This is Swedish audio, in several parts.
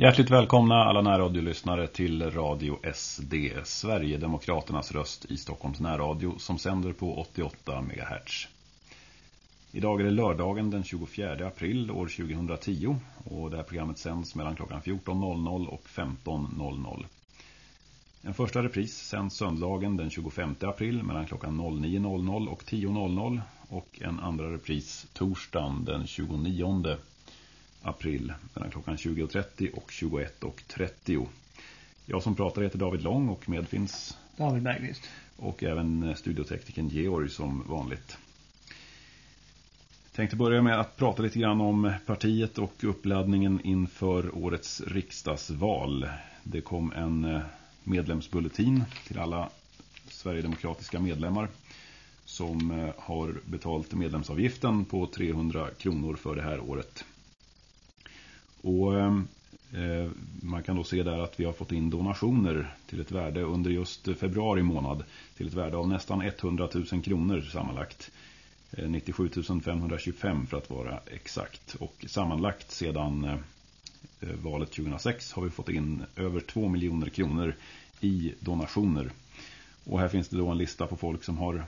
Hjärtligt välkomna alla närradiolyssnare till Radio SD, Sverigedemokraternas röst i Stockholms närradio som sänder på 88 MHz. Idag är det lördagen den 24 april år 2010 och det här programmet sänds mellan klockan 14.00 och 15.00. En första repris sänds söndagen den 25 april mellan klockan 09.00 och 10.00 och en andra repris torsdagen den 29 april mellan klockan 20.30 och 21.30. Jag som pratar heter David Lång och med finns David Bergqvist. Och även studiotekniken Georg som vanligt. Tänkte börja med att prata lite grann om partiet och uppladdningen inför årets riksdagsval. Det kom en eh, medlemsbulletin till alla Sverigedemokratiska medlemmar som eh, har betalt medlemsavgiften på 300 kronor för det här året. Och ehm, eh, man kan då se där att vi har fått in donationer till ett värde under just februari månad till ett värde av nästan 100 000 kronor sammanlagt. Eh, 97 525 för att vara exakt. Och sammanlagt sedan eh, eh valet 2006 har vi fått in över 2 miljoner kronor i donationer. Och här finns det då en lista på folk som har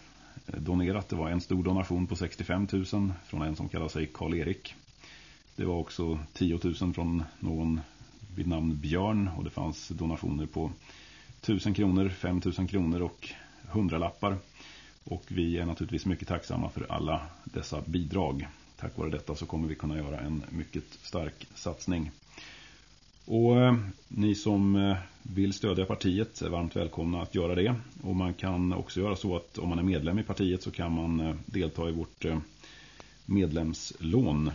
eh, donerat. Det var en stor donation på 65 000 från en som kallar sig Karl-Erik. Det var också 10 000 från någon vid namn Björn och det fanns donationer på 1000 kronor, 5000 kronor och 100 lappar. Och vi är naturligtvis mycket tacksamma för alla dessa bidrag. Tack vare detta så kommer vi kunna göra en mycket stark satsning. Och eh, ni som eh, vill stödja partiet är varmt välkomna att göra det. Och man kan också göra så att om man är medlem i partiet så kan man eh, delta i vårt eh, medlemslån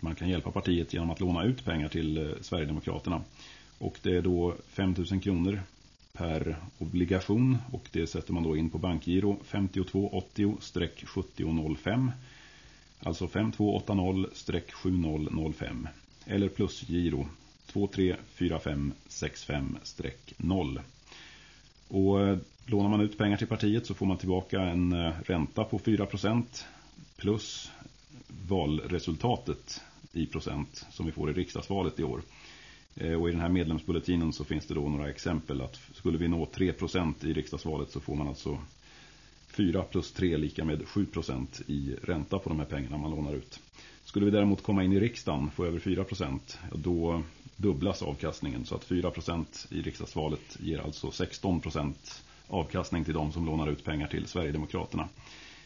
man kan hjälpa partiet genom att låna ut pengar till eh, Sverigedemokraterna. Och det är då 5 000 kronor per obligation och det sätter man då in på bankgiro 5280-7005 alltså 5280-7005 eller plusgiro 234565-0 och eh, lånar man ut pengar till partiet så får man tillbaka en eh, ränta på 4% plus valresultatet i procent som vi får i riksdagsvalet i år. Eh, och i den här medlemsbulletinen så finns det då några exempel att skulle vi nå 3% i riksdagsvalet så får man alltså 4 plus 3 lika med 7% i ränta på de här pengarna man lånar ut. Skulle vi däremot komma in i riksdagen få över 4% då dubblas avkastningen så att 4% i riksdagsvalet ger alltså 16% avkastning till de som lånar ut pengar till Sverigedemokraterna.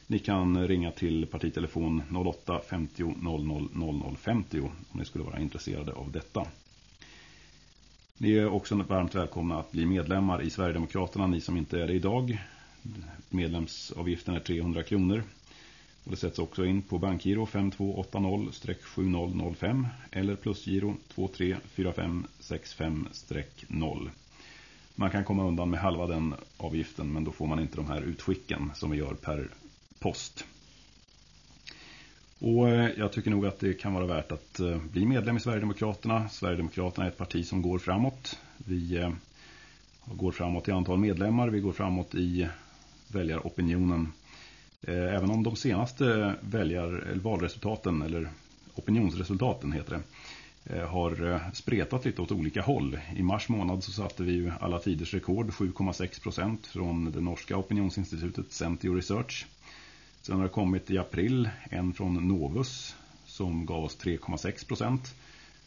Ni kan ringa till partitelefon 08 50 00 00 50 om ni skulle vara intresserade av detta. Ni är också varmt välkomna att bli medlemmar i Sverigedemokraterna, ni som inte är det idag. Medlemsavgiften är 300 kronor. Och det sätts också in på bankgiro 5280-7005 eller plusgiro 234565-0. Man kan komma undan med halva den avgiften men då får man inte de här utskicken som vi gör per post. Och eh, jag tycker nog att det kan vara värt att eh, bli medlem i Sverigedemokraterna. Sverigedemokraterna är ett parti som går framåt. Vi eh, går framåt i antal medlemmar, vi går framåt i väljaropinionen. Även om de senaste väljar, eller valresultaten, eller opinionsresultaten heter det, har spretat lite åt olika håll. I mars månad så satte vi ju alla tiders rekord, 7,6 procent från det norska opinionsinstitutet Centio Research. Sen har det kommit i april en från Novus som gav oss 3,6 procent.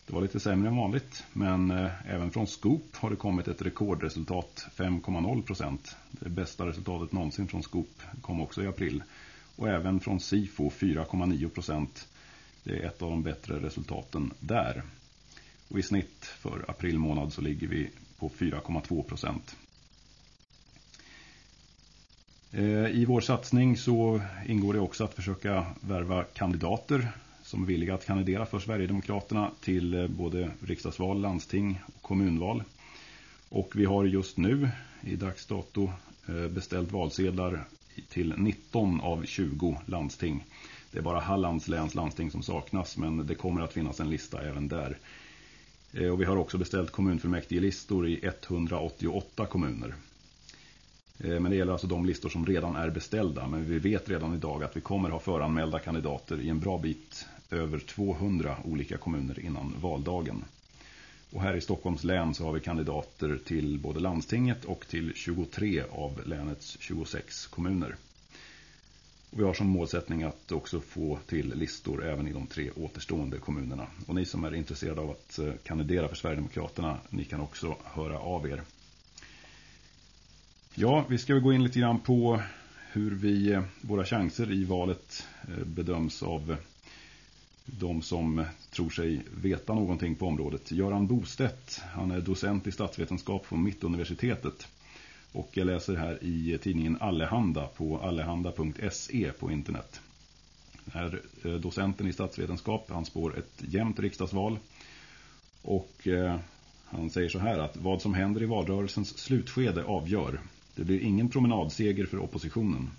Det var lite sämre än vanligt, men eh, även från Scoop har det kommit ett rekordresultat 5,0 procent. Det bästa resultatet någonsin från Scoop kom också i april. Och även från Sifo 4,9 procent. Det är ett av de bättre resultaten där. Och i snitt för april månad så ligger vi på 4,2 procent. Eh, I vår satsning så ingår det också att försöka värva kandidater som är villiga att kandidera för Sverigedemokraterna till eh, både riksdagsval, landsting och kommunval. Och vi har just nu i dags dato, eh, beställt valsedlar till 19 av 20 landsting. Det är bara Hallands läns landsting som saknas men det kommer att finnas en lista även där. Och vi har också beställt kommunfullmäktigelistor i 188 kommuner. Eh, men det gäller alltså de listor som redan är beställda. Men vi vet redan idag att vi kommer ha föranmälda kandidater i en bra bit över 200 olika kommuner innan valdagen. Och här i Stockholms län så har vi kandidater till både landstinget och till 23 av länets 26 kommuner. Och vi har som målsättning att också få till listor även i de tre återstående kommunerna. Och ni som är intresserade av att eh, kandidera för Sverigedemokraterna, ni kan också höra av er. Ja, vi ska gå in lite grann på hur vi, eh, våra chanser i valet eh, bedöms av eh, de som tror sig veta någonting på området. Göran Bostedt, han är docent i statsvetenskap på Mittuniversitetet. Och jag läser här i tidningen Allehanda på allehanda.se på internet. Den här docenten i statsvetenskap, han spår ett jämnt riksdagsval. Och han säger så här att vad som händer i valrörelsens slutskede avgör. Det blir ingen promenadseger för oppositionen.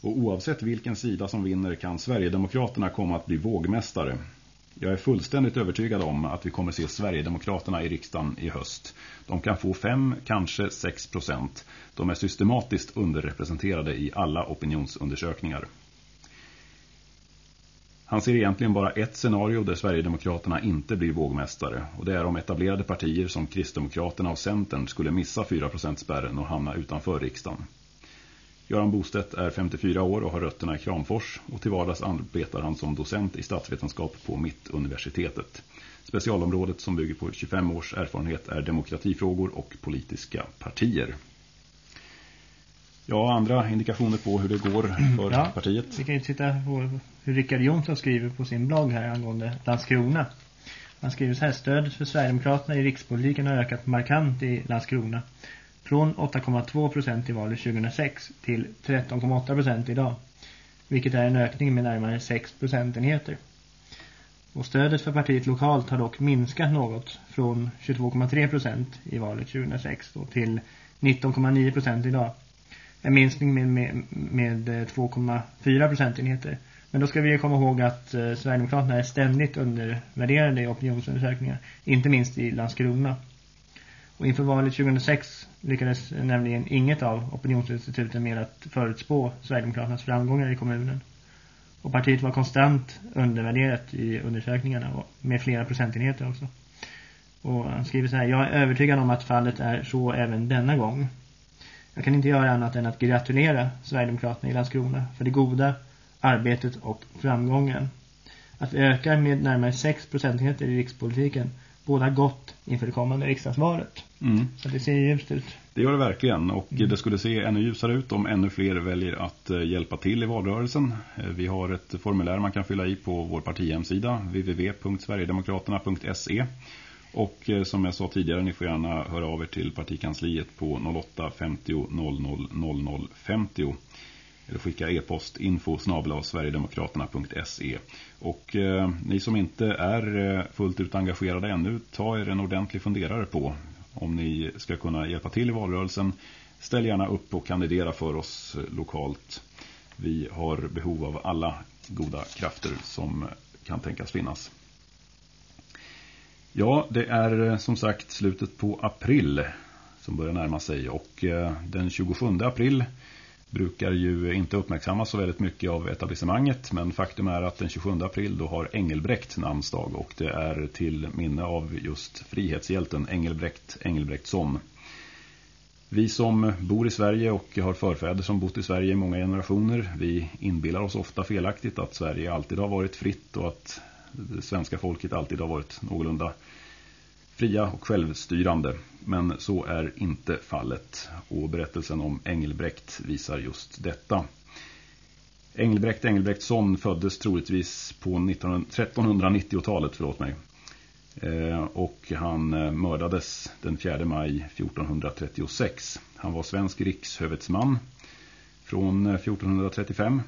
Och oavsett vilken sida som vinner kan Sverigedemokraterna komma att bli vågmästare. Jag är fullständigt övertygad om att vi kommer se Sverigedemokraterna i riksdagen i höst. De kan få 5, kanske 6 procent. De är systematiskt underrepresenterade i alla opinionsundersökningar. Han ser egentligen bara ett scenario där Sverigedemokraterna inte blir vågmästare och det är om etablerade partier som Kristdemokraterna och Centern skulle missa 4%-spärren och hamna utanför riksdagen. Göran Bostedt är 54 år och har rötterna i Kramfors och till vardags arbetar han som docent i statsvetenskap på Mittuniversitetet. Specialområdet som bygger på 25 års erfarenhet är demokratifrågor och politiska partier. Ja, andra indikationer på hur det går för ja, partiet. Vi kan ju titta på hur Rickard Jonsson skriver på sin blogg här angående Landskrona. Han skriver så här, stödet för Sverigedemokraterna i rikspolitiken har ökat markant i Landskrona. Från 8,2 procent i valet 2006 till 13,8 procent idag. Vilket är en ökning med närmare 6 procentenheter. Och stödet för partiet lokalt har dock minskat något från 22,3 procent i valet 2006 till 19,9 procent idag. En minskning med, med, med eh, 2,4 procentenheter. Men då ska vi komma ihåg att eh, Sverigedemokraterna är ständigt undervärderade i opinionsundersökningar. Inte minst i Landskrona. Och inför valet 2006 lyckades nämligen inget av opinionsinstituten med att förutspå Sverigedemokraternas framgångar i kommunen. Och partiet var konstant undervärderat i undersökningarna med flera procentenheter också. Och han skriver så här, jag är övertygad om att fallet är så även denna gång. Jag kan inte göra annat än att gratulera Sverigedemokraterna i Landskrona för det goda arbetet och framgången. Att vi ökar med närmare 6 procentenheter i rikspolitiken båda gott inför det kommande riksdagsvalet. Mm. Så det ser ljust ut. Det gör det verkligen och mm. det skulle se ännu ljusare ut om ännu fler väljer att eh, hjälpa till i valrörelsen. Eh, vi har ett formulär man kan fylla i på vår partihemsida www.sverigedemokraterna.se och eh, som jag sa tidigare, ni får gärna höra av er till partikansliet på 08 50 00 00 50 eller skicka e-post info sverigedemokraterna.se och eh, ni som inte är eh, fullt ut engagerade ännu ta er en ordentlig funderare på om ni ska kunna hjälpa till i valrörelsen. Ställ gärna upp och kandidera för oss eh, lokalt. Vi har behov av alla goda krafter som kan tänkas finnas. Ja, det är eh, som sagt slutet på april som börjar närma sig och eh, den 27 april brukar ju inte uppmärksammas så väldigt mycket av etablissemanget men faktum är att den 27 april då har Engelbrekt namnsdag och det är till minne av just frihetshjälten Engelbrekt Engelbrektsson. Vi som bor i Sverige och har förfäder som bott i Sverige i många generationer, vi inbillar oss ofta felaktigt att Sverige alltid har varit fritt och att det svenska folket alltid har varit någorlunda fria och självstyrande. Men så är inte fallet och berättelsen om Engelbrekt visar just detta. Engelbrekt Engelbrektsson föddes troligtvis på 1390-talet, förlåt mig. Eh, och han eh, mördades den 4 maj 1436. Han var svensk rikshövetsman från eh, 1435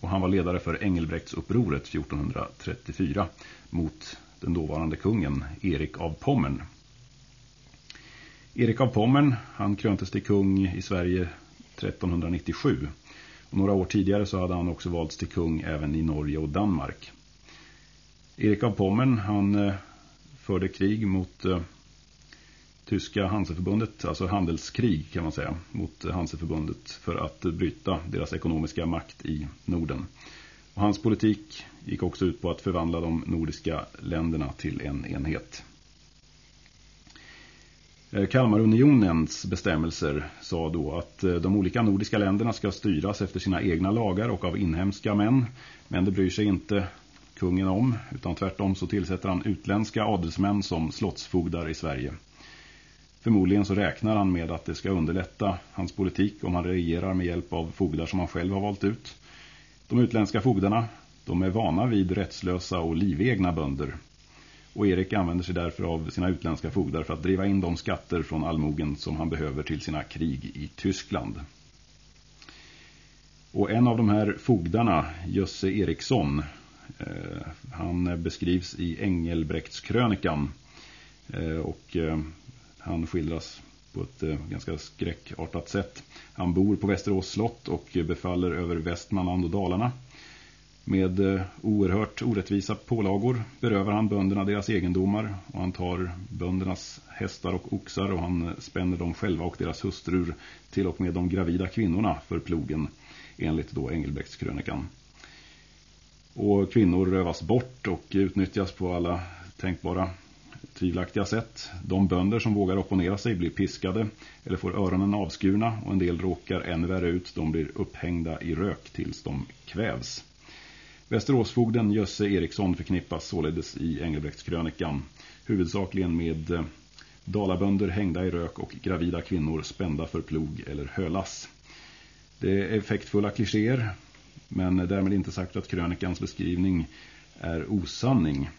och han var ledare för Engelbrektsupproret 1434 mot den dåvarande kungen Erik av Pommern. Erik av Pommern, han kröntes till kung i Sverige 1397. Och några år tidigare så hade han också valts till kung även i Norge och Danmark. Erik av Pommern, han eh, förde krig mot eh, tyska Hanseförbundet, alltså handelskrig kan man säga, mot Hanseförbundet för att bryta deras ekonomiska makt i Norden. Och hans politik gick också ut på att förvandla de nordiska länderna till en enhet. Eh, Kalmarunionens bestämmelser sa då att eh, de olika nordiska länderna ska styras efter sina egna lagar och av inhemska män. Men det bryr sig inte kungen om utan tvärtom så tillsätter han utländska adelsmän som slottsfogdar i Sverige. Förmodligen så räknar han med att det ska underlätta hans politik om han regerar med hjälp av fogdar som han själv har valt ut. De utländska fogdarna, de är vana vid rättslösa och livegna bönder. Och Erik använder sig därför av sina utländska fogdar för att driva in de skatter från allmogen som han behöver till sina krig i Tyskland. Och en av de här fogdarna, Jösse Eriksson, eh, han beskrivs i Engelbrektskrönikan eh, och eh, han skildras på ett eh, ganska skräckartat sätt. Han bor på Västerås slott och befaller över Västmanland och Dalarna. Med eh, oerhört orättvisa pålagor berövar han bönderna deras egendomar och han tar böndernas hästar och oxar och han eh, spänner dem själva och deras hustrur till och med de gravida kvinnorna för plogen enligt då Engelbrektskrönikan. Och kvinnor rövas bort och utnyttjas på alla tänkbara tvivelaktiga sätt. De bönder som vågar opponera sig blir piskade eller får öronen avskurna och en del råkar ännu värre ut. De blir upphängda i rök tills de kvävs. Västeråsfogden Jösse Eriksson förknippas således i Engelbrektskrönikan huvudsakligen med eh, dalabönder hängda i rök och gravida kvinnor spända för plog eller hölas. Det är effektfulla klichéer men därmed inte sagt att krönikans beskrivning är osanning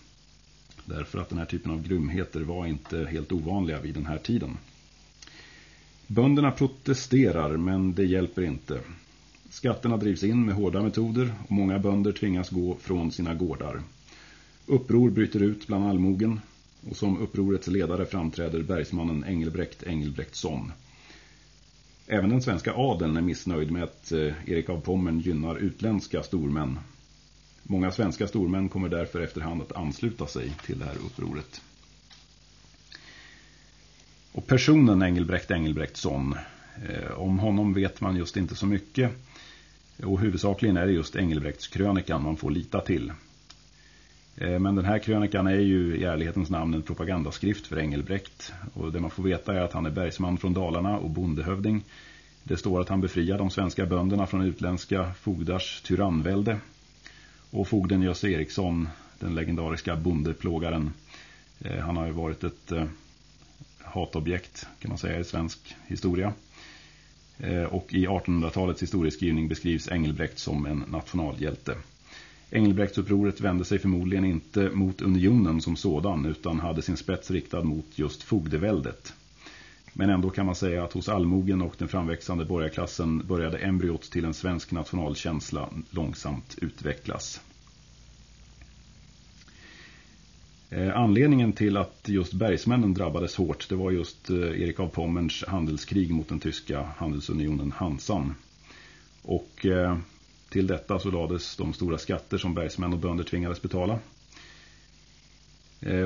därför att den här typen av grymheter var inte helt ovanliga vid den här tiden. Bönderna protesterar men det hjälper inte. Skatterna drivs in med hårda metoder och många bönder tvingas gå från sina gårdar. Uppror bryter ut bland allmogen och som upprorets ledare framträder bergsmannen Engelbrekt Engelbrektsson. Även den svenska adeln är missnöjd med att eh, Erik av Pommern gynnar utländska stormän. Många svenska stormän kommer därför efterhand att ansluta sig till det här upproret. Och personen Engelbrekt Engelbrektsson, eh, om honom vet man just inte så mycket. Och huvudsakligen är det just Engelbrektskrönikan man får lita till. Eh, men den här krönikan är ju i ärlighetens namn en propagandaskrift för Engelbrekt. Och det man får veta är att han är bergsman från Dalarna och bondehövding. Det står att han befriar de svenska bönderna från utländska fogdars tyrannvälde. Och fogden Jösse Eriksson, den legendariska bondeplågaren. Eh, han har ju varit ett eh, hatobjekt kan man säga i svensk historia. Eh, och i 1800-talets historieskrivning beskrivs Engelbrekt som en nationalhjälte. Engelbrektsupproret vände sig förmodligen inte mot unionen som sådan utan hade sin spets riktad mot just fogdeväldet. Men ändå kan man säga att hos allmogen och den framväxande borgarklassen började embryot till en svensk nationalkänsla långsamt utvecklas. Eh, anledningen till att just bergsmännen drabbades hårt det var just eh, Erik av Pommerns handelskrig mot den tyska handelsunionen Hansan. Och eh, till detta så lades de stora skatter som bergsmän och bönder tvingades betala.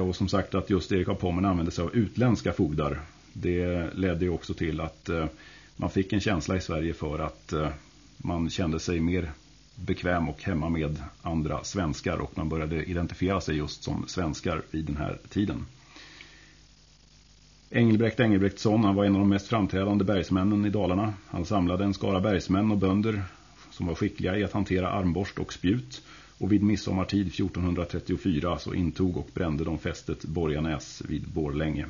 Och som sagt att just Erik av Pommern använde sig av utländska fogdar. Det ledde ju också till att eh, man fick en känsla i Sverige för att eh, man kände sig mer bekväm och hemma med andra svenskar och man började identifiera sig just som svenskar vid den här tiden. Engelbrekt Engelbrektsson han var en av de mest framträdande bergsmännen i Dalarna. Han samlade en skara bergsmän och bönder som var skickliga i att hantera armborst och spjut och vid midsommartid 1434 så intog och brände de fästet Borganäs vid Borlänge.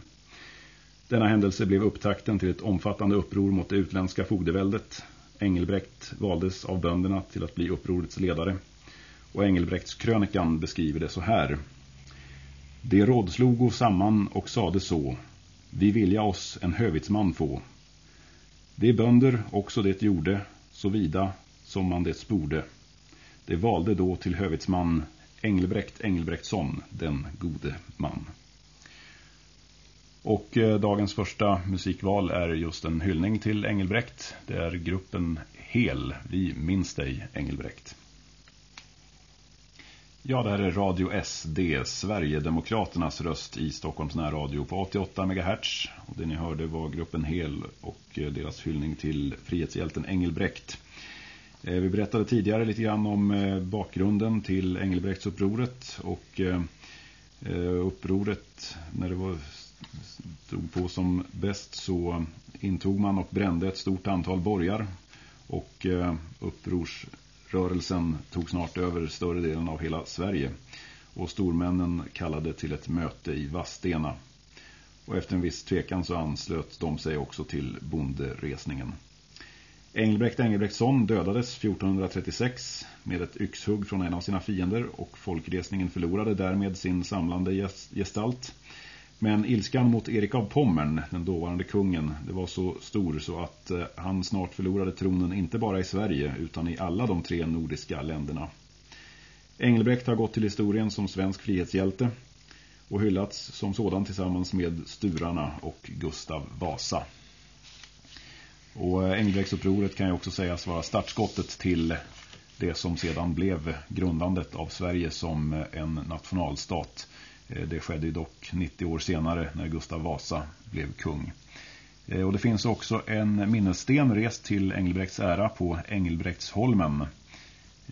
Denna händelse blev upptakten till ett omfattande uppror mot det utländska fogdeväldet Engelbrekt valdes av bönderna till att bli upprorets ledare. Och Engelbrekts krönikan beskriver det så här. Det rådslogo samman och sade så. Vi vilja oss en hövitsman få. De bönder också det gjorde, såvida, som man det sporde. Det valde då till hövitsman Engelbrekt Engelbrektsson, den gode man. Och eh, dagens första musikval är just en hyllning till Engelbrekt. Det är gruppen Hel. Vi minns dig Engelbrekt. Ja, det här är Radio SD, Sverigedemokraternas röst i Stockholms närradio på 88 MHz. Och det ni hörde var gruppen Hel och eh, deras hyllning till frihetshjälten Engelbrekt. Eh, vi berättade tidigare lite grann om bakgrunden till Engelbrektsupproret och upproret när det var stod på som bäst så intog man och brände ett stort antal borgar och eh, upprorsrörelsen tog snart över större delen av hela Sverige och stormännen kallade till ett möte i Vastena. Och efter en viss tvekan så anslöt de sig också till bonderesningen. Engelbrekt Engelbrektsson dödades 1436 med ett yxhugg från en av sina fiender och folkresningen förlorade därmed sin samlande gestalt. Men ilskan mot Erik av Pommern, den dåvarande kungen, det var så stor så att eh, han snart förlorade tronen inte bara i Sverige utan i alla de tre nordiska länderna. Engelbrekt har gått till historien som svensk frihetshjälte och hyllats som sådan tillsammans med Sturarna och Gustav Vasa. Och eh, Engelbrektsupproret kan ju också sägas vara startskottet till det som sedan blev grundandet av Sverige som eh, en nationalstat. Eh, det skedde dock 90 år senare när Gustav Vasa blev kung. Eh, och det finns också en minnessten rest till Engelbrekts ära på Engelbrektsholmen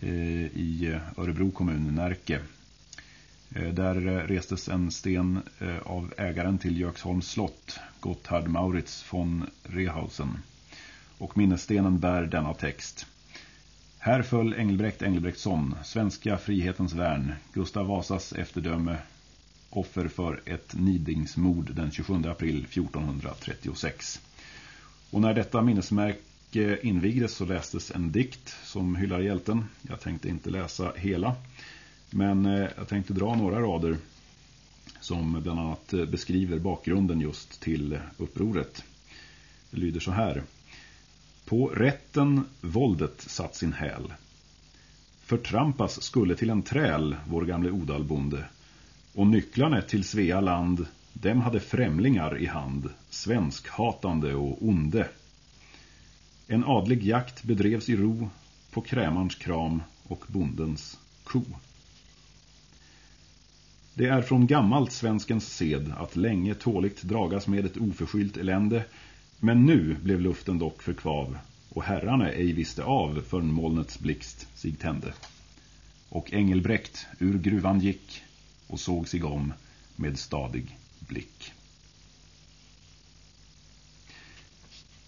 eh, i Örebro kommun, Närke. Där restes en sten av ägaren till Jöksholms slott, Gotthard Maurits von Rehausen. Och minnesstenen bär denna text. Här föll Engelbrekt Engelbrektsson, svenska frihetens värn, Gustav Vasas efterdöme offer för ett nidingsmord den 27 april 1436. Och när detta minnesmärke invigdes så lästes en dikt som hyllar hjälten. Jag tänkte inte läsa hela, men eh, jag tänkte dra några rader som bland annat eh, beskriver bakgrunden just till upproret. Det lyder så här. På rätten våldet satt sin häl. Förtrampas skulle till en träl vår gamle odalbonde och nycklarna till Svealand, dem hade främlingar i hand, svenskhatande och onde. En adlig jakt bedrevs i ro på krämarns kram och bondens ko. Det är från gammalt svenskens sed att länge tåligt dragas med ett oförskyllt elände, men nu blev luften dock för kvav och herrarna ej visste av förrän molnets blixt sig tände. Och Engelbrekt ur gruvan gick och såg sig om med stadig blick.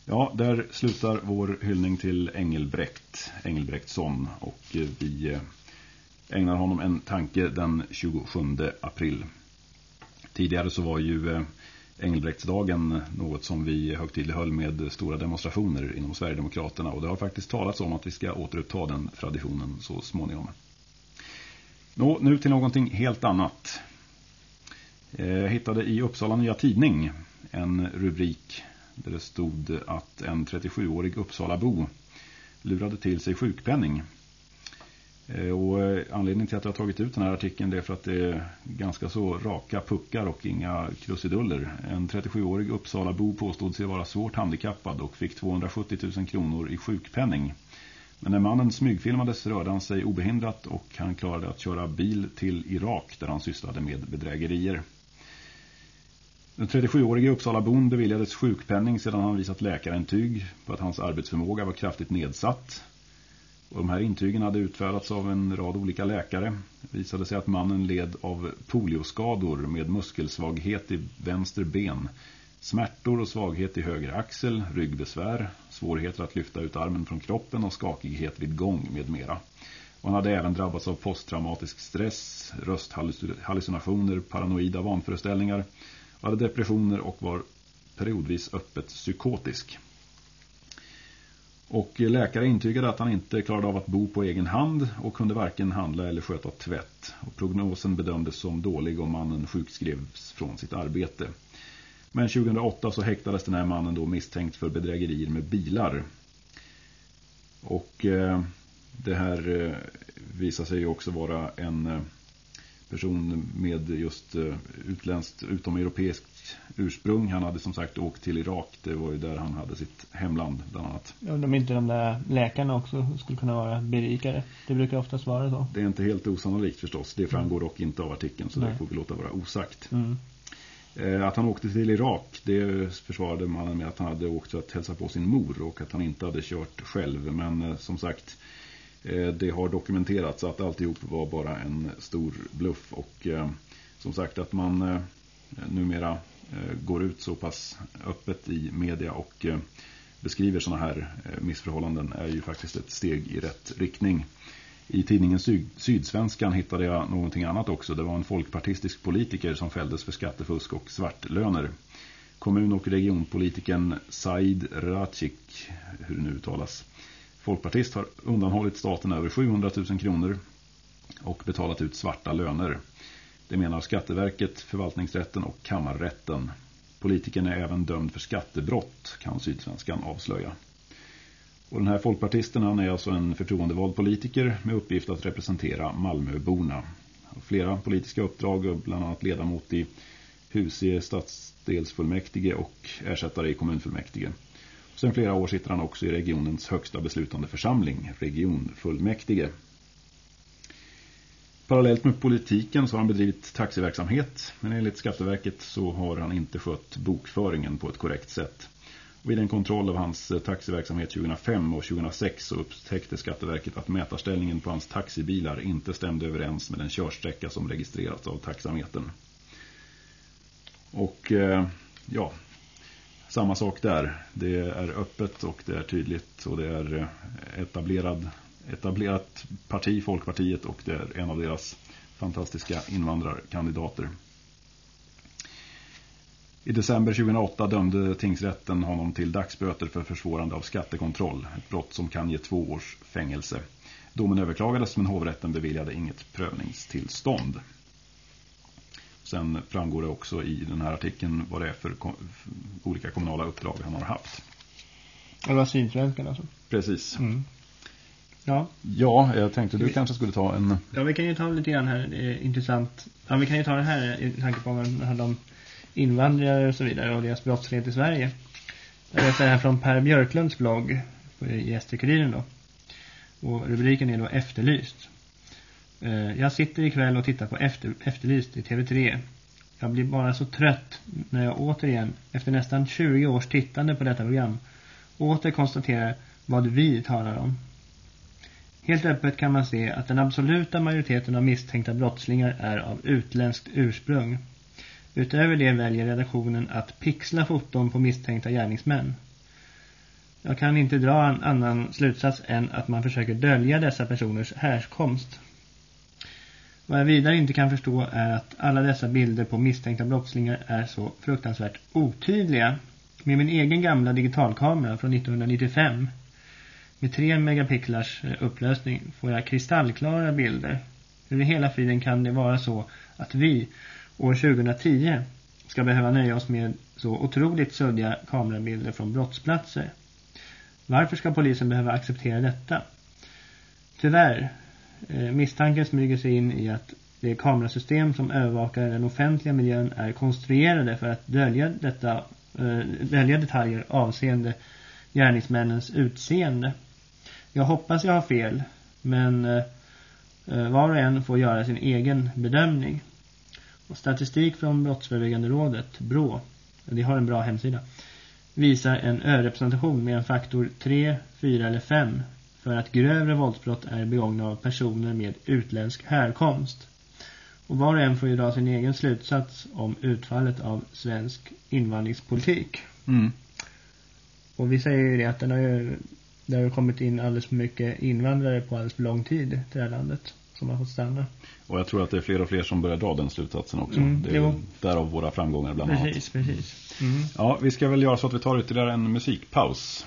Ja, där slutar vår hyllning till Engelbrekt, Engelbrektsson och eh, vi eh, ägnar honom en tanke den 27 april. Tidigare så var ju eh, Engelbrektsdagen något som vi högtidligt höll med stora demonstrationer inom Sverigedemokraterna och det har faktiskt talats om att vi ska återuppta den traditionen så småningom. Nå, nu till någonting helt annat. Eh, jag hittade i Uppsala Nya Tidning en rubrik där det stod att en 37-årig Uppsalabo lurade till sig sjukpenning. Eh, och eh, anledningen till att jag har tagit ut den här artikeln är för att det är ganska så raka puckar och inga krusiduller. En 37-årig Uppsalabo påstod sig vara svårt handikappad och fick 270 000 kronor i sjukpenning. Men när mannen smygfilmades rörde han sig obehindrat och han klarade att köra bil till Irak där han sysslade med bedrägerier. Den 37-årige Uppsalabon beviljades sjukpenning sedan han visat läkarintyg på att hans arbetsförmåga var kraftigt nedsatt. Och de här intygen hade utfärdats av en rad olika läkare. Det visade sig att mannen led av polioskador med muskelsvaghet i vänster ben Smärtor och svaghet i höger axel, ryggbesvär, svårigheter att lyfta ut armen från kroppen och skakighet vid gång med mera. Och han hade även drabbats av posttraumatisk stress, rösthallucinationer, paranoida vanföreställningar, hade depressioner och var periodvis öppet psykotisk. Och läkare intygade att han inte klarade av att bo på egen hand och kunde varken handla eller sköta tvätt. Och prognosen bedömdes som dålig om mannen sjukskrevs från sitt arbete. Men 2008 så häktades den här mannen då misstänkt för bedrägerier med bilar. Och eh, det här eh, visar sig också vara en eh, person med just utländskt utomeuropeiskt ursprung. Han hade som sagt åkt till Irak. Det var ju där han hade sitt hemland bland annat. Undrar om inte de där läkarna också skulle kunna vara berikare. Det brukar oftast vara så. Det är inte helt osannolikt förstås. Det framgår dock inte av artikeln så Nej. det får vi låta vara osagt. Mm. Eh, att han åkte till Irak, det försvarade mannen med att han hade åkt för att hälsa på sin mor och att han inte hade kört själv. Men eh, som sagt, eh, det har dokumenterats att alltihop var bara en stor bluff och som sagt att man numera går ut så pass öppet i media och beskriver sådana här missförhållanden är ju faktiskt ett steg i rätt riktning. I tidningen Syd Sydsvenskan hittade jag någonting annat också. Det var en folkpartistisk politiker som fälldes för skattefusk och svartlöner. Kommun- och regionpolitiken Said Racik, hur det nu uttalas. Folkpartist har undanhållit staten över 700 000 kronor och betalat ut svarta löner. Det menar Skatteverket, förvaltningsrätten och kammarrätten. Politiken är även dömd för skattebrott, kan Sydsvenskan avslöja. Och den här folkpartisten han är alltså en förtroendevald politiker med uppgift att representera Malmöborna. Flera politiska uppdrag, bland annat ledamot i Husie stadsdelsfullmäktige och ersättare i kommunfullmäktige. Sen flera år sitter han också i regionens högsta beslutande församling, regionfullmäktige. Parallellt med politiken så har han bedrivit taxiverksamhet men enligt Skatteverket så har han inte skött bokföringen på ett korrekt sätt. Vid en kontroll av hans eh, taxiverksamhet 2005 och 2006 så upptäckte Skatteverket att mätarställningen på hans taxibilar inte stämde överens med den körsträcka som registrerats av taxametern. Och eh, ja, samma sak där. Det är öppet och det är tydligt och det är eh, etablerad, etablerat parti, Folkpartiet och det är en av deras fantastiska invandrarkandidater. I december 2008 dömde tingsrätten honom till dagsböter för försvårande av skattekontroll, ett brott som kan ge två års fängelse. Domen överklagades men hovrätten beviljade inget prövningstillstånd. Sen framgår det också i den här artikeln vad det är för olika kommunala uppdrag han har haft. Det var sydsvenskan alltså? Precis. Mm. Ja. ja, jag tänkte du kanske skulle ta en... Ja, vi kan ju ta lite grann här. Det är intressant. Ja, vi kan ju ta det här i tanke på vad det handlar om invandrare och så vidare och deras brottslighet i Sverige. Jag läser här från Per Björklunds blogg i Esterkuriren då. Och rubriken är då Efterlyst. Eh, jag sitter ikväll och tittar på efter, Efterlyst i TV3. Jag blir bara så trött när jag återigen, efter nästan 20 års tittande på detta program, åter konstaterar vad vi talar om. Helt öppet kan man se att den absoluta majoriteten av misstänkta brottslingar är av utländskt ursprung. Utöver det väljer redaktionen att pixla foton på misstänkta gärningsmän. Jag kan inte dra en annan slutsats än att man försöker dölja dessa personers härkomst. Vad jag vidare inte kan förstå är att alla dessa bilder på misstänkta brottslingar är så fruktansvärt otydliga. Med min egen gamla digitalkamera från 1995 med 3 megapixlars eh, upplösning får jag kristallklara bilder. Hur i hela friden kan det vara så att vi år 2010 ska behöva nöja oss med så otroligt suddiga kamerabilder från brottsplatser. Varför ska polisen behöva acceptera detta? Tyvärr, eh, misstanken smyger sig in i att det kamerasystem som övervakar den offentliga miljön är konstruerade för att dölja, detta, eh, dölja detaljer avseende gärningsmännens utseende. Jag hoppas jag har fel, men eh, eh var och en får göra sin egen bedömning. Och statistik från Brottsförebyggande rådet, BRÅ, det har en bra hemsida, visar en överrepresentation med en faktor 3, 4 eller 5 för att grövre våldsbrott är begångna av personer med utländsk härkomst. Och var och en får ju dra sin egen slutsats om utfallet av svensk invandringspolitik. Mm. Och vi säger ju det att den har ju, det har kommit in alldeles för mycket invandrare på alldeles för lång tid till det här landet som har fått stanna. Och jag tror att det är fler och fler som börjar dra den slutsatsen också. Mm, det är jo. därav våra framgångar bland precis, annat. Precis, precis. Mm. Ja, vi ska väl göra så att vi tar ytterligare en musikpaus.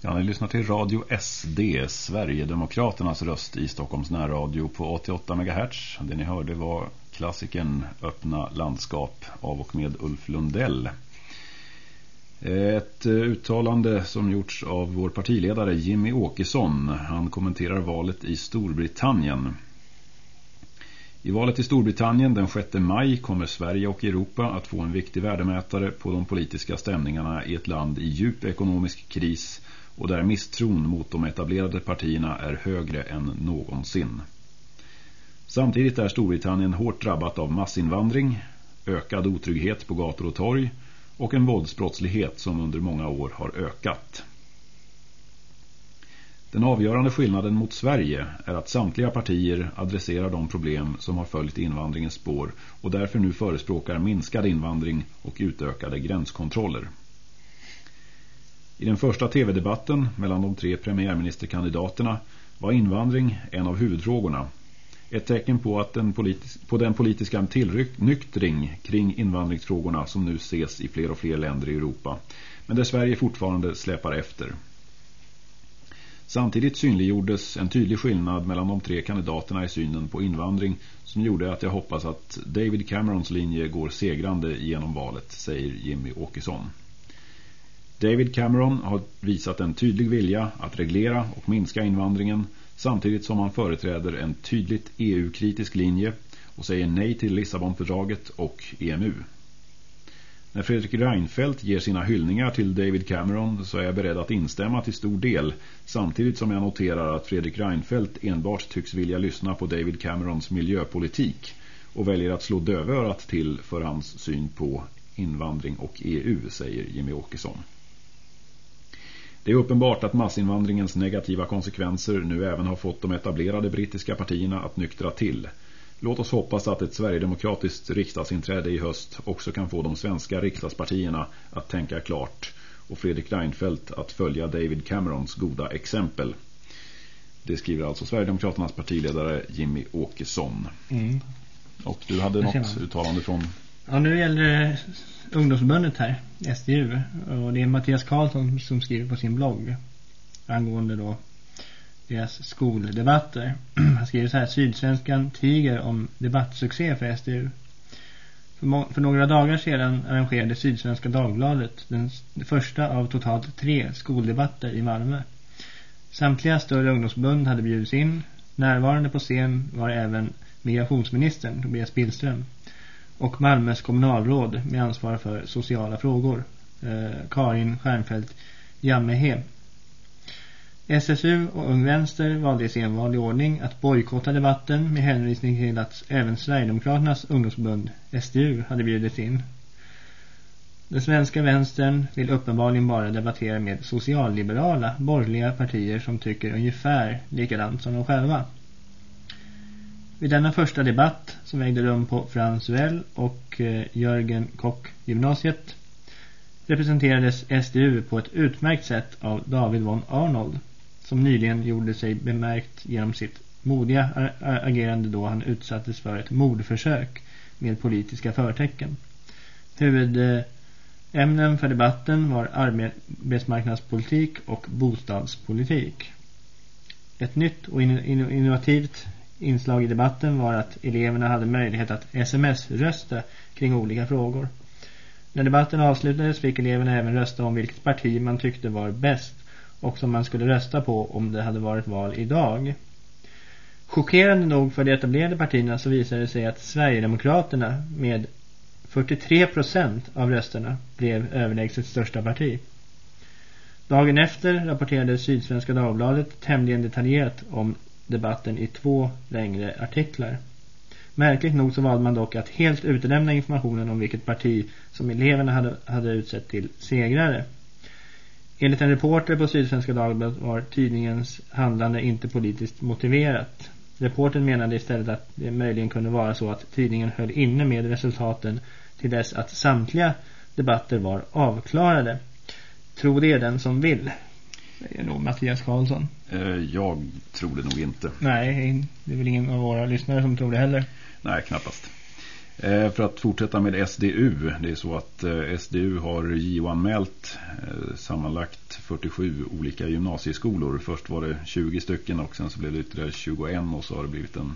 Ja, ni lyssnar till Radio SD, Sverigedemokraternas röst i Stockholms närradio på 88 MHz. Det ni hörde var klassiken Öppna landskap av och med Ulf Lundell. Eh, ett eh, uttalande som gjorts av vår partiledare Jimmy Åkesson. Han kommenterar valet i Storbritannien. I valet i Storbritannien den 6 maj kommer Sverige och Europa att få en viktig värdemätare på de politiska stämningarna i ett land i djup ekonomisk kris och där misstron mot de etablerade partierna är högre än någonsin. Samtidigt är Storbritannien hårt drabbat av massinvandring, ökad otrygghet på gator och torg- och en våldsbrottslighet som under många år har ökat. Den avgörande skillnaden mot Sverige är att samtliga partier adresserar de problem som har följt invandringens spår och därför nu förespråkar minskad invandring och utökade gränskontroller. I den första tv-debatten mellan de tre premiärministerkandidaterna var invandring en av huvudfrågorna. Ett tecken på, att den, på den politiska tillnyktring kring invandringsfrågorna som nu ses i fler och fler länder i Europa. Men där Sverige fortfarande släpar efter. Samtidigt synliggjordes en tydlig skillnad mellan de tre kandidaterna i synen på invandring som gjorde att jag hoppas att David Camerons linje går segrande genom valet, säger Jimmy Åkesson. David Cameron har visat en tydlig vilja att reglera och minska invandringen samtidigt som han företräder en tydligt EU-kritisk linje och säger nej till Lissabonfördraget och EMU. När Fredrik Reinfeldt ger sina hyllningar till David Cameron så är jag beredd att instämma till stor del samtidigt som jag noterar att Fredrik Reinfeldt enbart tycks vilja lyssna på David Camerons miljöpolitik och väljer att slå dövörat till för hans syn på invandring och EU, säger Jimmy Åkesson. Det är uppenbart att massinvandringens negativa konsekvenser nu även har fått de etablerade brittiska partierna att nyktra till. Låt oss hoppas att ett Sverigedemokratiskt riksdagsinträde i höst också kan få de svenska riksdagspartierna att tänka klart och Fredrik Reinfeldt att följa David Camerons goda exempel. Det skriver alltså Sverigedemokraternas partiledare Jimmy Åkesson. Mm. Och du hade något uttalande från... Ja, nu gäller det ungdomsförbundet här, SDU. Och det är Mattias Karlsson som skriver på sin blogg angående då deras skoldebatter. Han skriver så här, Sydsvenskan tiger om debattsuccé för SDU. För, för, några dagar sedan arrangerade Sydsvenska Dagbladet den första av totalt tre skoldebatter i Malmö. Samtliga större ungdomsförbund hade bjudits in. Närvarande på scen var även migrationsministern Tobias Billström och Malmös kommunalråd med ansvar för sociala frågor, eh, Karin Stjernfeldt Jammehe. SSU och Ung Vänster valde i sedvanlig ordning att bojkotta debatten med hänvisning till att även Sverigedemokraternas ungdomsförbund, SDU, hade bjudits in. Den svenska vänstern vill uppenbarligen bara debattera med socialliberala, borgerliga partier som tycker ungefär likadant som de själva. Vid denna första debatt som ägde rum på Frans Well och eh, Jörgen Kock gymnasiet representerades SDU på ett utmärkt sätt av David von Arnold som nyligen gjorde sig bemärkt genom sitt modiga agerande då han utsattes för ett mordförsök med politiska förtecken. Huvudämnen för debatten var arbetsmarknadspolitik och bostadspolitik. Ett nytt och innovativt inslag i debatten var att eleverna hade möjlighet att sms-rösta kring olika frågor. När debatten avslutades fick eleverna även rösta om vilket parti man tyckte var bäst och som man skulle rösta på om det hade varit val idag. Chockerande nog för de etablerade partierna så visade det sig att Sverigedemokraterna med 43% av rösterna blev överlägset största parti. Dagen efter rapporterade Sydsvenska Dagbladet tämligen detaljerat om debatten i två längre artiklar. Märkligt nog så valde man dock att helt utelämna informationen om vilket parti som eleverna hade, hade utsett till segrare. Enligt en reporter på Sydsvenska Dagbladet var tidningens handlande inte politiskt motiverat. Reporten menade istället att det möjligen kunde vara så att tidningen höll inne med resultaten till dess att samtliga debatter var avklarade. Tro det den som vill. Det är nog Mattias Karlsson. Eh, jag tror det nog inte. Nej, det är väl ingen av våra lyssnare som tror det heller. Nej, knappast. Eh, för att fortsätta med SDU. Det är så att eh, SDU har JO-anmält sammanlagt 47 olika gymnasieskolor. Först var det 20 stycken och sen så blev det ytterligare 21 och så har det blivit en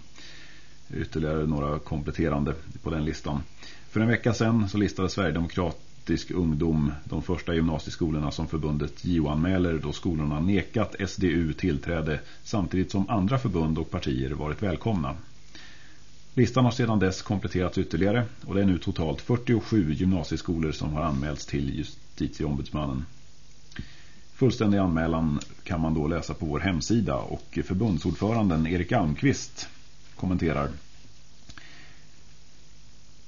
ytterligare några kompletterande på den listan. För en vecka sedan så listade Sverigedemokrat brittisk ungdom de första gymnasieskolorna som förbundet JO-anmäler då skolorna nekat SDU tillträde samtidigt som andra förbund och partier varit välkomna. Listan har sedan dess kompletterats ytterligare och det är nu totalt 47 gymnasieskolor som har anmälts till justitieombudsmannen. Fullständig anmälan kan man då läsa på vår hemsida och förbundsordföranden Erik Almqvist kommenterar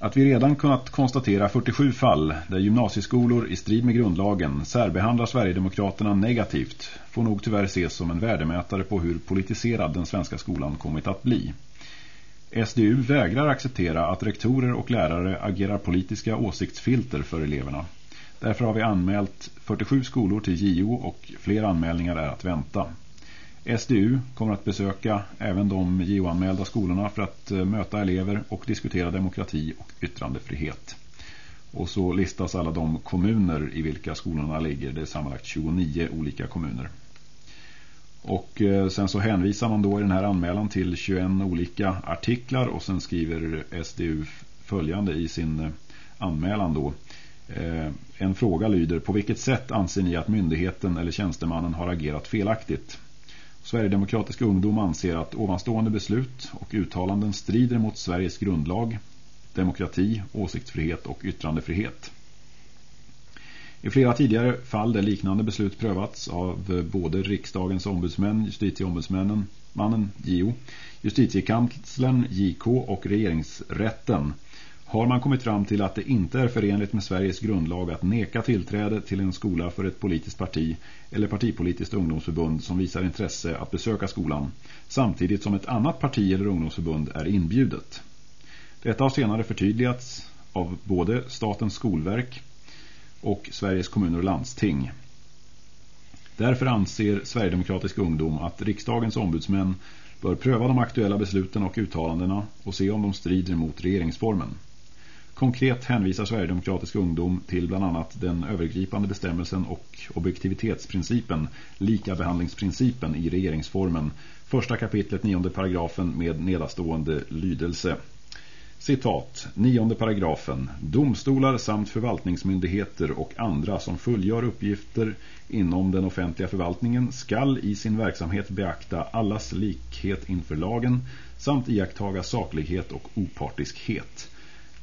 att vi redan kunnat konstatera 47 fall där gymnasieskolor i strid med grundlagen särbehandlar Sverigedemokraterna negativt får nog tyvärr ses som en värdemätare på hur politiserad den svenska skolan kommit att bli. SDU vägrar acceptera att rektorer och lärare agerar politiska åsiktsfilter för eleverna. Därför har vi anmält 47 skolor till JO och fler anmälningar är att vänta. SDU kommer att besöka även de JO-anmälda skolorna för att eh, möta elever och diskutera demokrati och yttrandefrihet. Och så listas alla de kommuner i vilka skolorna ligger. Det är sammanlagt 29 olika kommuner. Och eh, sen så hänvisar man då i den här anmälan till 21 olika artiklar och sen skriver SDU följande i sin eh, anmälan då. En fråga lyder, på vilket sätt anser ni att myndigheten eller tjänstemannen har agerat felaktigt? Sverigedemokratisk ungdom anser att ovanstående beslut och uttalanden strider mot Sveriges grundlag, demokrati, åsiktsfrihet och yttrandefrihet. I flera tidigare fall där liknande beslut prövats av både riksdagens ombudsmän, justitieombudsmännen, mannen JO, justitiekanslern JK och regeringsrätten har man kommit fram till att det inte är förenligt med Sveriges grundlag att neka tillträde till en skola för ett politiskt parti eller partipolitiskt ungdomsförbund som visar intresse att besöka skolan samtidigt som ett annat parti eller ungdomsförbund är inbjudet. Detta har senare förtydligats av både Statens skolverk och Sveriges kommuner och landsting. Därför anser Sverigedemokratisk ungdom att riksdagens ombudsmän bör pröva de aktuella besluten och uttalandena och se om de strider mot regeringsformen. Konkret hänvisar Sverigedemokratisk ungdom till bland annat den övergripande bestämmelsen och objektivitetsprincipen, likabehandlingsprincipen i regeringsformen, första kapitlet nionde paragrafen med nedastående lydelse. Citat, nionde paragrafen. Domstolar samt förvaltningsmyndigheter och andra som fullgör uppgifter inom den offentliga förvaltningen skall i sin verksamhet beakta allas likhet inför lagen samt iakttaga saklighet och opartiskhet.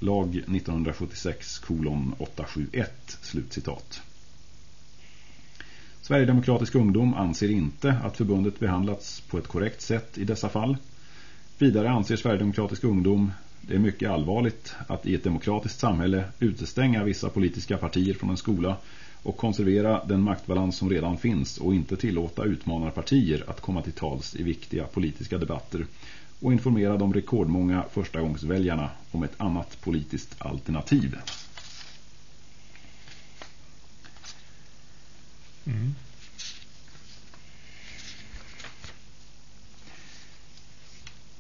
Lag 1976 kolon 871 slutcitat. Sverigedemokratisk ungdom anser inte att förbundet behandlats på ett korrekt sätt i dessa fall. Vidare anser Sverigedemokratisk ungdom det är mycket allvarligt att i ett demokratiskt samhälle utestänga vissa politiska partier från en skola och konservera den maktbalans som redan finns och inte tillåta utmanarpartier att komma till tals i viktiga politiska debatter och informera de rekordmånga förstagångsväljarna om ett annat politiskt alternativ. Mm.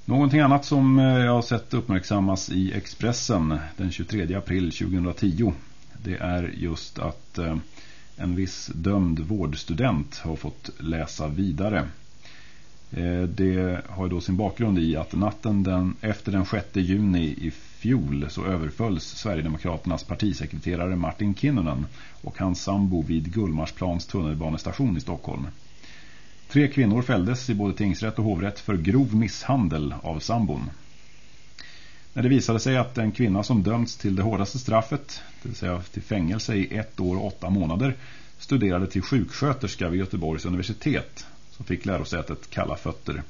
Någonting annat som eh, jag har sett uppmärksammas i Expressen den 23 april 2010 det är just att eh, en viss dömd vårdstudent har fått läsa vidare Eh, det har då sin bakgrund i att natten den, efter den 6 juni i fjol så överfölls Sverigedemokraternas partisekreterare Martin Kinnunen och hans sambo vid Gullmarsplans tunnelbanestation i Stockholm. Tre kvinnor fälldes i både tingsrätt och hovrätt för grov misshandel av sambon. När det visade sig att en kvinna som dömts till det hårdaste straffet, det vill säga till fängelse i ett år och åtta månader, studerade till sjuksköterska vid Göteborgs universitet så fick lärosätet kalla fötter.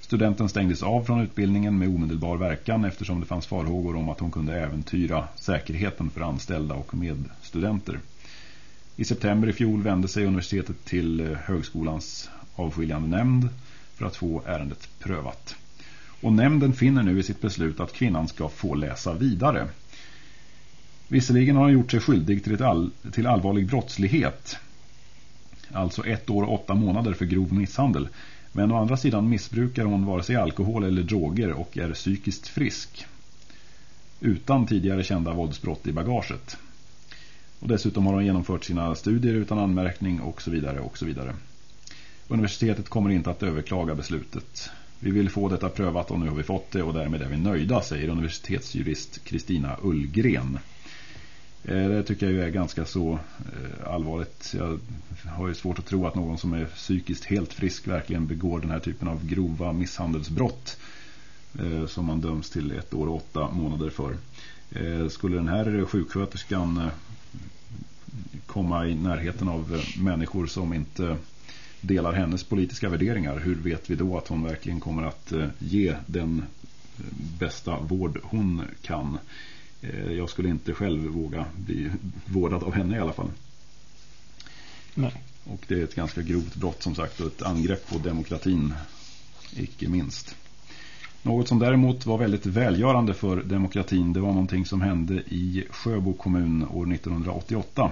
Studenten stängdes av från utbildningen med omedelbar verkan eftersom det fanns farhågor om att hon kunde äventyra säkerheten för anställda och medstudenter. I september i fjol vände sig universitetet till eh, högskolans avskiljande nämnd för att få ärendet prövat. Och nämnden finner nu i sitt beslut att kvinnan ska få läsa vidare. Visserligen har hon gjort sig skyldig till, all, till allvarlig brottslighet alltså ett år och åtta månader för grov misshandel. Men å andra sidan missbrukar hon vare sig alkohol eller droger och är psykiskt frisk. Utan tidigare kända våldsbrott i bagaget. Och dessutom har hon genomfört sina studier utan anmärkning och så vidare och så vidare. Universitetet kommer inte att överklaga beslutet. Vi vill få detta prövat och nu har vi fått det och därmed är vi nöjda, säger universitetsjurist Kristina Ullgren. Eh, det tycker jag är ganska så eh, allvarligt. Jag har ju svårt att tro att någon som är psykiskt helt frisk verkligen begår den här typen av grova misshandelsbrott eh, som man döms till ett år och åtta månader för. Skulle den här sjuksköterskan komma i närheten av människor som inte delar hennes politiska värderingar, hur vet vi då att hon verkligen kommer att ge den bästa vård hon kan? Eh, jag skulle inte själv våga bli vårdad av henne i alla fall. Nej. Och det är ett ganska grovt brott som sagt och ett angrepp på demokratin, icke minst. Något som däremot var väldigt välgörande för demokratin det var någonting som hände i Sjöbo kommun år 1988.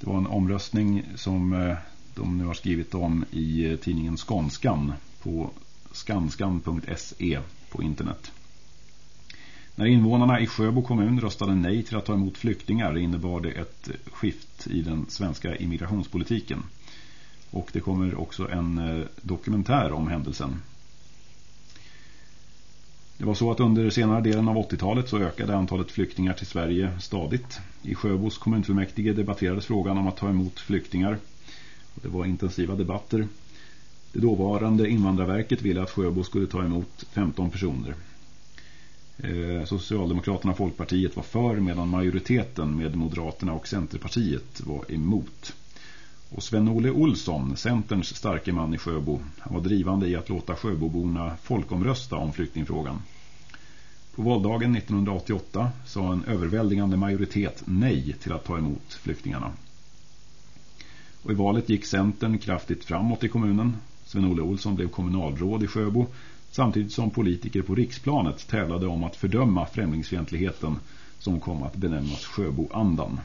Det var en omröstning som eh, de nu har skrivit om i eh, tidningen Skånskan på skanskan.se på internet. När invånarna i Sjöbo kommun röstade nej till att ta emot flyktingar innebar det ett skift i den svenska immigrationspolitiken. Och det kommer också en eh, dokumentär om händelsen. Det var så att under senare delen av 80-talet så ökade antalet flyktingar till Sverige stadigt. I Sjöbos kommunfullmäktige debatterades frågan om att ta emot flyktingar. Det var intensiva debatter. Det dåvarande invandrarverket ville att Sjöbo skulle ta emot 15 personer. Eh, Socialdemokraterna och Folkpartiet var för medan majoriteten med Moderaterna och Centerpartiet var emot. Och Sven-Ole Olsson, Centerns starke man i Sjöbo, var drivande i att låta Sjöboborna folkomrösta om flyktingfrågan. På valdagen 1988 sa en överväldigande majoritet nej till att ta emot flyktingarna. Och i valet gick Centern kraftigt framåt i kommunen. Sven-Olle Olsson blev kommunalråd i Sjöbo samtidigt som politiker på riksplanet tävlade om att fördöma främlingsfientligheten som kom att benämnas Sjöboandan.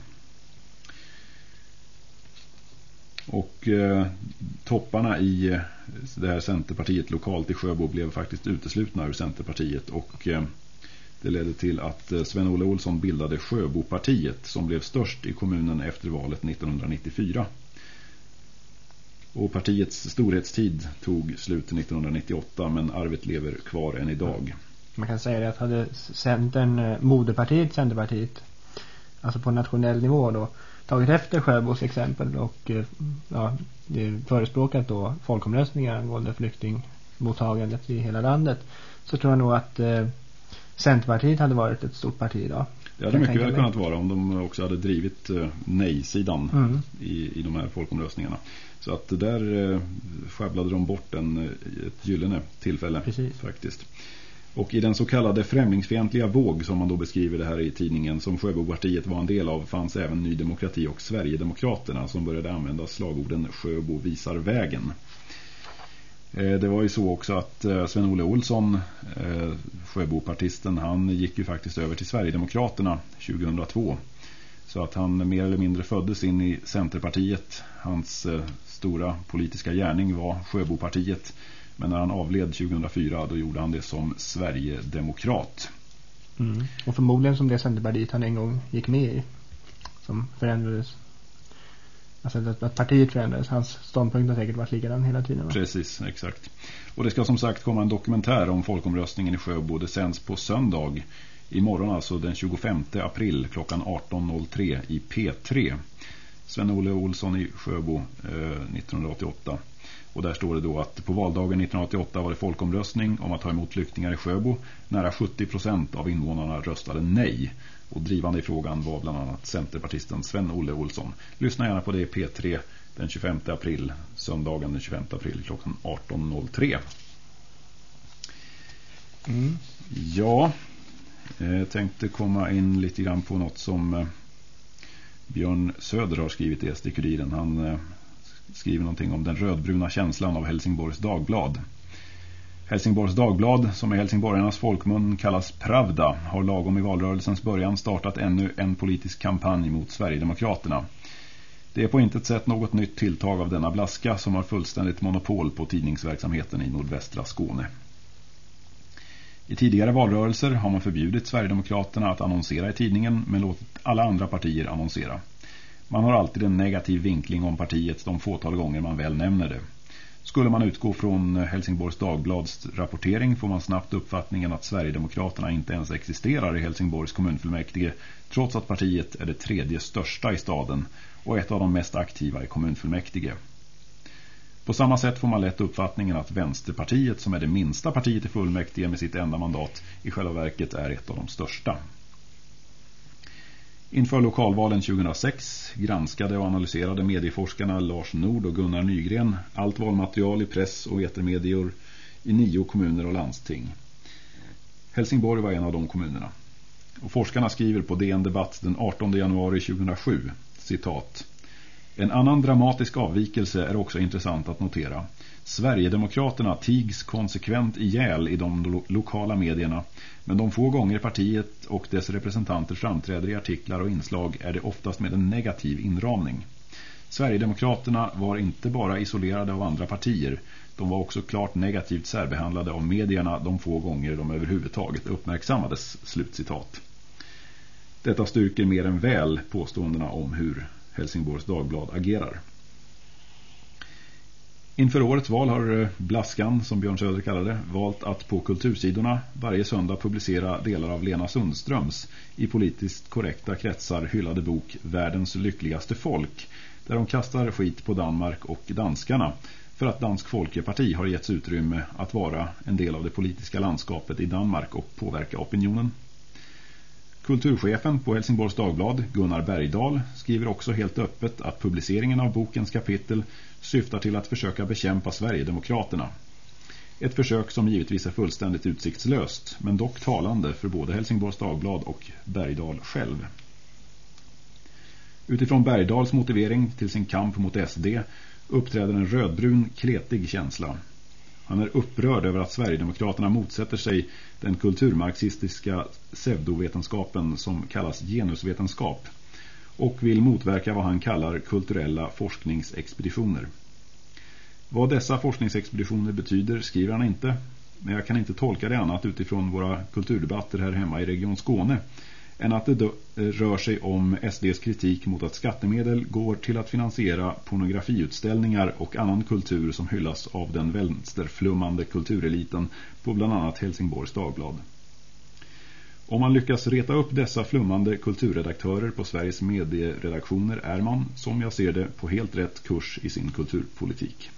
Och eh, topparna i eh, det här Centerpartiet lokalt i Sjöbo blev faktiskt uteslutna ur Centerpartiet och eh, det ledde till att eh, Sven-Olle Olsson bildade Sjöbopartiet som blev störst i kommunen efter valet 1994. Och partiets storhetstid tog slut 1998 men arvet lever kvar än idag. Man kan säga det att hade Centern, eh, moderpartiet, Centerpartiet, alltså på nationell nivå då, tagit efter Sjöbos exempel och eh, ja, förespråkat då folkomröstningar angående flyktingmottagandet i hela landet så tror jag nog att eh, Centerpartiet hade varit ett stort parti idag. Det hade mycket väl kunnat vara om de också hade drivit eh, nej-sidan mm. i, i de här folkomröstningarna. Så att där eh, sjabblade de bort en, eh, ett gyllene tillfälle Precis. faktiskt. Och i den så kallade främlingsfientliga våg som man då beskriver det här i tidningen som Sjöbopartiet var en del av fanns även Ny Demokrati och Sverigedemokraterna som började använda slagorden Sjöbo visar vägen. Eh, det var ju så också att eh, Sven-Olle Olsson, Sjöbopartisten, han gick ju faktiskt över till Sverigedemokraterna 2002. Så att han mer eller mindre föddes in i Centerpartiet. Hans stora politiska gärning var Sjöbopartiet. Men när han avled 2004 då gjorde han det som Sverigedemokrat. Mm. Och förmodligen som det Centerpartiet han en gång gick med i. Som förändrades Alltså att, partiet förändrades. Hans ståndpunkt har säkert varit likadan hela tiden. Va? Precis, exakt. Och det ska som sagt komma en dokumentär om folkomröstningen i Sjöbo. Det sänds på söndag. Imorgon alltså den 25 april klockan 18.03 i P3. Sven-Olle Olsson i Sjöbo eh, 1988. Och där står det då att på valdagen 1988 var det folkomröstning om att ta emot flyktingar i Sjöbo. Nära 70% av invånarna röstade nej. Och drivande i frågan var bland annat Centerpartisten Sven-Olle Olsson. Lyssna gärna på det i P3 den 25 april, söndagen den 25 april klockan 18.03. Mm. Ja, Eh, jag tänkte komma in lite grann på något som eh, Björn Söder har skrivit i SD-kuriren. Han eh, skriver någonting om den rödbruna känslan av Helsingborgs Dagblad. Helsingborgs Dagblad, som i helsingborgarnas folkmun kallas Pravda, har lagom i valrörelsens början startat ännu en politisk kampanj mot Sverigedemokraterna. Det är på intet sätt något nytt tilltag av denna blaska som har fullständigt monopol på tidningsverksamheten i nordvästra Skåne. I tidigare valrörelser har man förbjudit Sverigedemokraterna att annonsera i tidningen men låtit alla andra partier annonsera. Man har alltid en negativ vinkling om partiet de fåtal gånger man väl nämner det. Skulle man utgå från Helsingborgs Dagblads rapportering får man snabbt uppfattningen att Sverigedemokraterna inte ens existerar i Helsingborgs kommunfullmäktige trots att partiet är det tredje största i staden och ett av de mest aktiva i kommunfullmäktige. På samma sätt får man lätt uppfattningen att Vänsterpartiet som är det minsta partiet i fullmäktige med sitt enda mandat i själva verket är ett av de största. Inför lokalvalen 2006 granskade och analyserade medieforskarna Lars Nord och Gunnar Nygren allt valmaterial i press och etermedier i nio kommuner och landsting. Helsingborg var en av de kommunerna. Och forskarna skriver på DN Debatt den 18 januari 2007, citat. En annan dramatisk avvikelse är också intressant att notera. Sverigedemokraterna tigs konsekvent ihjäl i de lo lokala medierna men de få gånger partiet och dess representanter framträder i artiklar och inslag är det oftast med en negativ inramning. Sverigedemokraterna var inte bara isolerade av andra partier, de var också klart negativt särbehandlade av medierna de få gånger de överhuvudtaget uppmärksammades. Slutcitat. Detta styrker mer än väl påståendena om hur Helsingborgs Dagblad agerar. Inför årets val har eh, Blaskan, som Björn Söder kallade valt att på kultursidorna varje söndag publicera delar av Lena Sundströms i politiskt korrekta kretsar hyllade bok Världens lyckligaste folk, där de kastar skit på Danmark och danskarna för att Dansk Folkeparti har getts utrymme att vara en del av det politiska landskapet i Danmark och påverka opinionen. Kulturchefen på Helsingborgs Dagblad, Gunnar Bergdahl, skriver också helt öppet att publiceringen av bokens kapitel syftar till att försöka bekämpa Sverigedemokraterna. Ett försök som givetvis är fullständigt utsiktslöst, men dock talande för både Helsingborgs Dagblad och Bergdahl själv. Utifrån Bergdahls motivering till sin kamp mot SD uppträder en rödbrun, kletig känsla. Han är upprörd över att Sverigedemokraterna motsätter sig den kulturmarxistiska pseudovetenskapen som kallas genusvetenskap och vill motverka vad han kallar kulturella forskningsexpeditioner. Vad dessa forskningsexpeditioner betyder skriver han inte, men jag kan inte tolka det annat utifrån våra kulturdebatter här hemma i Region Skåne än att det eh, rör sig om SDs kritik mot att skattemedel går till att finansiera pornografiutställningar och annan kultur som hyllas av den vänsterflummande kultureliten på bland annat Helsingborgs Dagblad. Om man lyckas reta upp dessa flummande kulturredaktörer på Sveriges medieredaktioner är man, som jag ser det, på helt rätt kurs i sin kulturpolitik.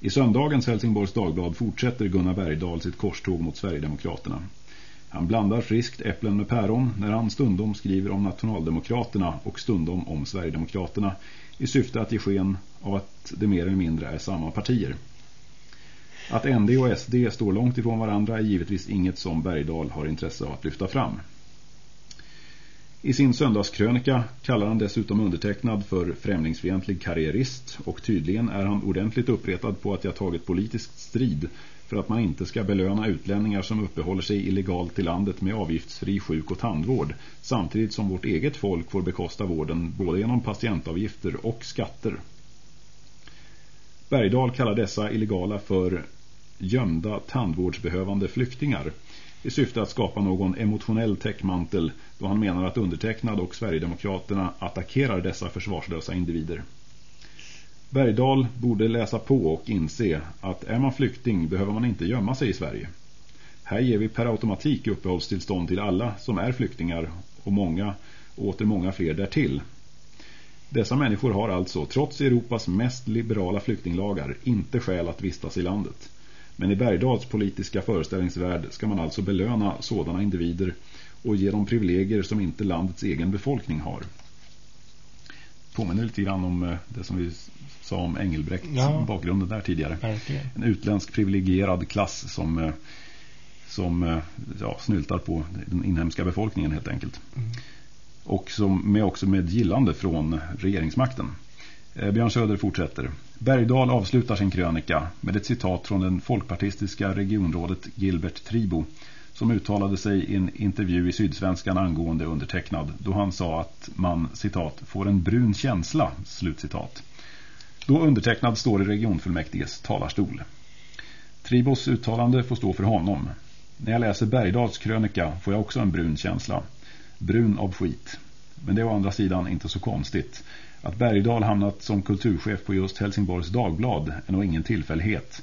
I söndagens Helsingborgs Dagblad fortsätter Gunnar Bergdahl sitt korståg mot Sverigedemokraterna. Han blandar friskt äpplen med päron när han stundom skriver om nationaldemokraterna och stundom om Sverigedemokraterna i syfte att ge sken av att det mer eller mindre är samma partier. Att ND och SD står långt ifrån varandra är givetvis inget som Bergdahl har intresse av att lyfta fram. I sin söndagskrönika kallar han dessutom undertecknad för främlingsfientlig karriärist och tydligen är han ordentligt uppretad på att jag tagit politisk strid för att man inte ska belöna utlänningar som uppehåller sig illegalt i landet med avgiftsfri sjuk- och tandvård samtidigt som vårt eget folk får bekosta vården både genom patientavgifter och skatter. Bergdahl kallar dessa illegala för gömda tandvårdsbehövande flyktingar i syfte att skapa någon emotionell täckmantel då han menar att undertecknad och Sverigedemokraterna attackerar dessa försvarslösa individer. Bergdahl borde läsa på och inse att är man flykting behöver man inte gömma sig i Sverige. Här ger vi per automatik uppehållstillstånd till alla som är flyktingar och många och åter många fler därtill. Dessa människor har alltså, trots Europas mest liberala flyktinglagar, inte skäl att vistas i landet. Men i Bergdals politiska föreställningsvärld ska man alltså belöna sådana individer och ge dem privilegier som inte landets egen befolkning har. Påminner lite grann om eh, det som vi sa om Engelbrekt ja. bakgrunden där tidigare. Verkligen. En utländsk privilegierad klass som, eh, som eh, ja, snyltar på den inhemska befolkningen helt enkelt. Mm. Och som med också med gillande från regeringsmakten. Björn Söder fortsätter. Bergdal avslutar sin krönika med ett citat från den folkpartistiska regionrådet Gilbert Tribo som uttalade sig i en intervju i Sydsvenskan angående undertecknad då han sa att man, citat, får en brun känsla, slutcitat. Då undertecknad står i regionfullmäktiges talarstol. Tribos uttalande får stå för honom. När jag läser Bergdals krönika får jag också en brun känsla. Brun av skit. Men det är å andra sidan inte så konstigt. Att Bergdal hamnat som kulturchef på just Helsingborgs Dagblad är nog ingen tillfällighet.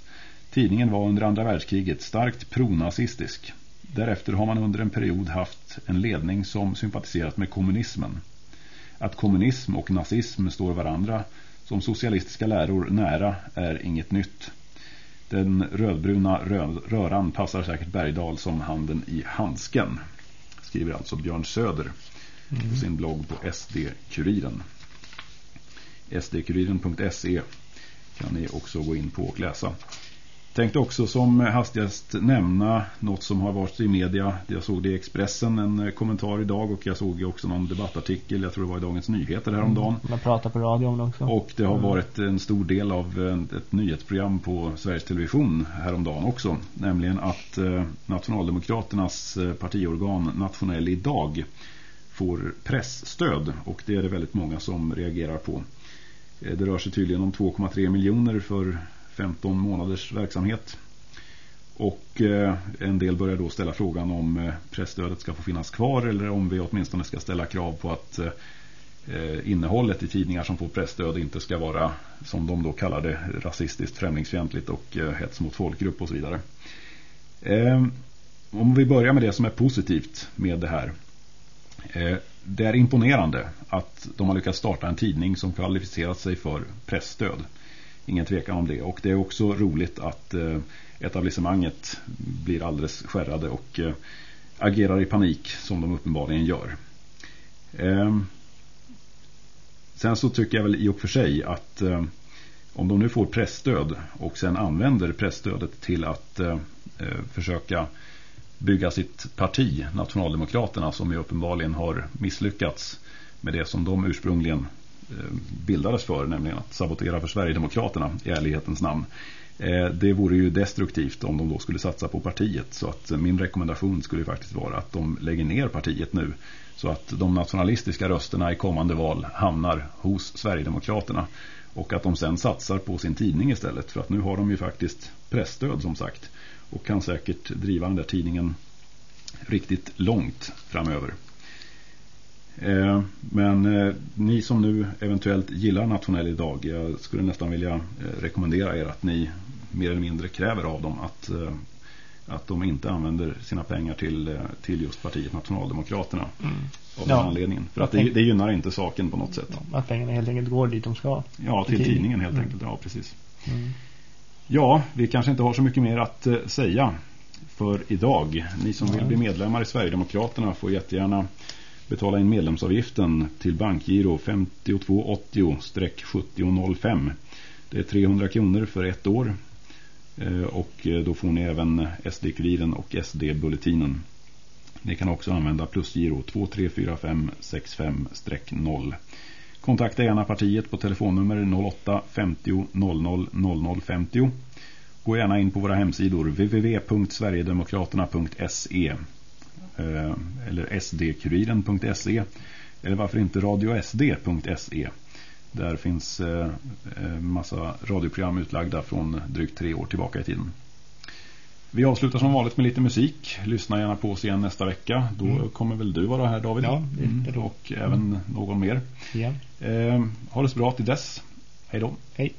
Tidningen var under andra världskriget starkt pronazistisk. Därefter har man under en period haft en ledning som sympatiserat med kommunismen. Att kommunism och nazism står varandra som socialistiska läror nära är inget nytt. Den rödbruna röran passar säkert Bergdal som handen i handsken. Skriver alltså Björn Söder mm. på sin blogg på SD-kuriren. SD-kuriren.se kan ni också gå in på och läsa. Tänkte också som hastigast nämna något som har varit i media. Jag såg det i Expressen en eh, kommentar idag och jag såg också någon debattartikel. Jag tror det var i Dagens Nyheter häromdagen. Mm, man pratar på radio om det också. Och det har mm. varit en stor del av ett nyhetsprogram på Sveriges Television häromdagen också. Nämligen att eh, Nationaldemokraternas eh, partiorgan Nationell idag får pressstöd. Och det är det väldigt många som reagerar på. Det rör sig tydligen om 2,3 miljoner för 15 månaders verksamhet. Och eh, en del börjar då ställa frågan om eh, pressstödet ska få finnas kvar eller om vi åtminstone ska ställa krav på att eh, innehållet i tidningar som får pressstöd inte ska vara som de då kallar det rasistiskt, främlingsfientligt och hets mot folkgrupp och så vidare. Ehm, om vi börjar med det som är positivt med det här. Det är imponerande att de har lyckats starta en tidning som kvalificerat sig för pressstöd. Ingen tvekan om det. Och det är också roligt att eh, etablissemanget blir alldeles skärrade och eh, agerar i panik som de uppenbarligen gör. Ehm, sen så tycker jag väl i och för sig att eh, om de nu får pressstöd och sen använder pressstödet till att försöka bygga sitt parti, Nationaldemokraterna, som ju uppenbarligen har misslyckats med det som de ursprungligen Eh, bildades för, nämligen att sabotera för Sverigedemokraterna i ärlighetens namn. Eh, det vore ju destruktivt om de då skulle satsa på partiet. Så att eh, min rekommendation skulle faktiskt vara att de lägger ner partiet nu. Så att de nationalistiska rösterna i kommande val hamnar hos Sverigedemokraterna. Och att de sen satsar på sin tidning istället. För att nu har de ju faktiskt pressstöd som sagt. Och kan säkert driva den där tidningen riktigt långt framöver. Eh, men eh, ni som nu eventuellt gillar Nationell idag, jag skulle nästan vilja eh, rekommendera er att ni mer eller mindre kräver av dem att, att de inte använder sina pengar till, till just partiet Nationaldemokraterna mm. av den anledningen. För att det, det gynnar inte saken på något sätt. Att pengarna helt enkelt går dit de ska. Ja, till, till tidningen helt mm. enkelt. Ja, precis. Mm. Ja, vi kanske inte har så mycket mer att säga för idag. Ni som vill bli medlemmar i Sverigedemokraterna får jättegärna betala in medlemsavgiften till bankgiro 5280-7005. Det är 300 kronor för ett år eh, och eh, då får ni även SD-kuriren och SD-bulletinen. Ni kan också använda plusgiro 234565-0. Kontakta gärna partiet på telefonnummer 08 50 00 00 50. Gå gärna in på våra hemsidor www.sverigedemokraterna.se eller sdkuriren.se eller varför inte radiosd.se där finns eh, eh, massa radioprogram utlagda från drygt tre år tillbaka i tiden. Vi avslutar som vanligt med lite musik. Lyssna gärna på oss igen nästa vecka. Då mm. kommer väl du vara här David? Ja, det, mm. Och även någon mer. Ja. Eh, ha det så bra till dess. Hej då. Hej.